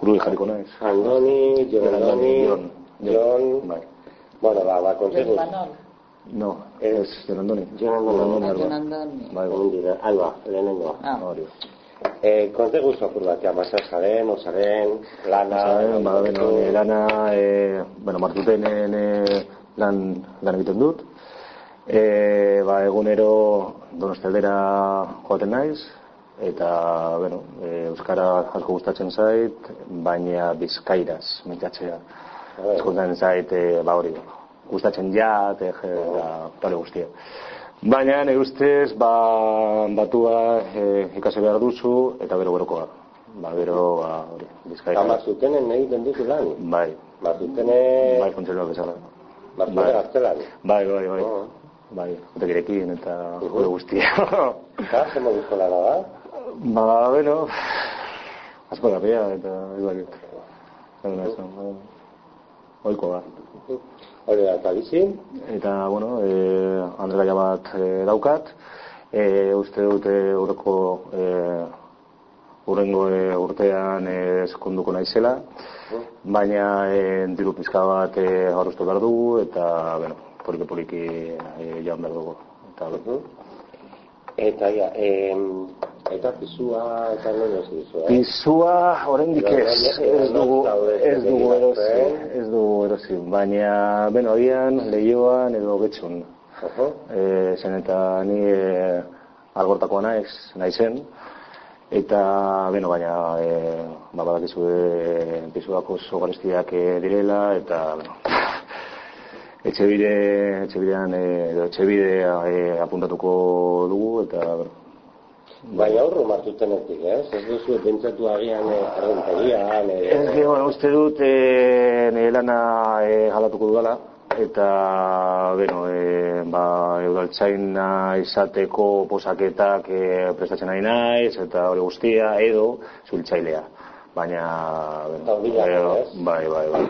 Guru jarriko naiz. Andoni, Jon Andoni, Jon. Jon, Bai. bueno, ba, ba, kontzeguz. No, Ez. Jon Andoni. Jon Andoni. Jon. Bai, bai. Egun dira, alba, lehenengoa. Ah, Hori. Eh, kontzeguz apur bat, ja, masa zaren, osaren, lana, Zaren, ba, beno, nire lana, e, bueno, martutenen e, lan, lan egiten dut. E, ba, egunero donostaldera joaten naiz, eta, bueno, e, Euskara asko gustatzen zait, baina bizkairaz, mintzatzea. Bai. Eskuntzen zait, e, ba hori, gustatzen jat, e, da, tale guztia. Baina, nire ustez, ba, batua e, ikasi behar duzu, eta bero berokoa. Ba, bero, ba, hori, bizkaira. Eta martutenen egiten duzu lan. Bai, Martutene, bai, funtzionoa bezala. martutene bai. gaztelan. Bai, bai, bai. Oh. Bai, eta Mhm. hori guztia. Eta, zer moduzko lana da? Ba, bueno, asko garria eta ez dakit. Baina esan, bai. Oiko da. Hori da, eta bizi, Eta, bueno, e, Andrea bat e, daukat. E, uste dute urreko e, urrengo e, urtean e, eskonduko naizela. Baina e, diru pizka bat e, gauruztu behar dugu eta, bueno, poliki poliki e, joan behar dugu. Eta, bueno, Eta, ja, em, eta pisua, eta non ez dizu, eh? Pisua oraindik ez, ez dugu, ez dugu erosi, ez dugu erosi, baina, beno, agian, lehioan edo getxun. Ojo. E, zen eta ni e, algortakoa naiz, naizen, eta, beno, baina, e, ba, badakizu e, pisuako oso garestiak e, direla, eta, beno, etxebide, etxebidean, e, edo etxebide e, apuntatuko dugu, eta, beno, Baina aurro martutenetik, ez? Ez duzu pentsatu agian eh, errenterian, Ez eh, que, bueno, uste dut e, nire lana e, jalatuko dudala, eta, bueno, e, ba, eudaltzaina izateko posaketak e, prestatzen ari naiz, eta hori guztia, edo, zultzailea. Baina, bueno, e, ez? bai, bai, bai.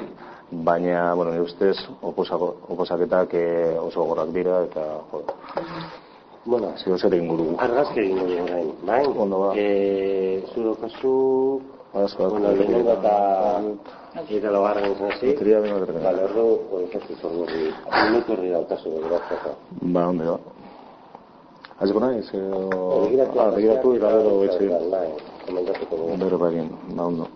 Baina, bueno, nire ustez, oposaketak e, oso gorrak dira, eta, jo, bueno, zeo zer egin dugu. argazki egingo dugu orain, bai? Ondo ba. Eh, zuro kasu, Asko, bueno, lehenengo eta eta laugarren izan zi, Loteria beno da. Bale, ordu, hori zazu zordu hori, minutu horri dautazu begiratzeko. Ba, onde da. Hasiko naiz, edo... Begiratu, Ah, begiratu, eta gero bai, etxe. bai, komentatuko dugu. Bero bagin, ba, ondo.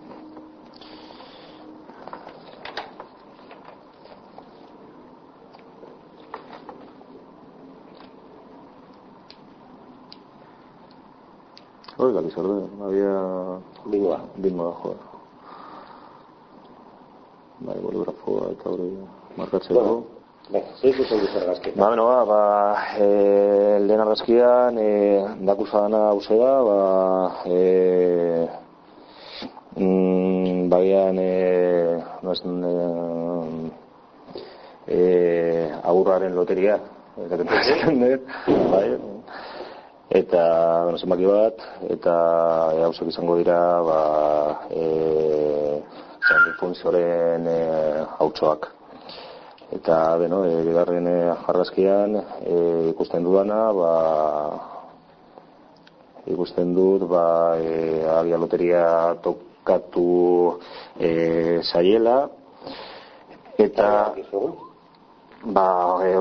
Hori gali zorde, había Bingoa. bingo da, joder. Bai, boligrafoa eta hori markatzeko. Bueno, zeik ikusten duzu argazki. Ba, beno, ba, ba, e, lehen argazkian, e, dakuza dana hause da, ba, e, mm, bagian, e, no es, e, e, agurraren loteria, pentsatzen dut, bai, eta, bueno, zenbaki bat, eta e, hausek izango dira, ba, e, San Ilfunzioren e, hautsoak. Eta, beno, e, bigarren e, argazkian e, ikusten dudana, ba, ikusten dut, ba, e, abia loteria tokatu e, zaiela, eta, ba, e,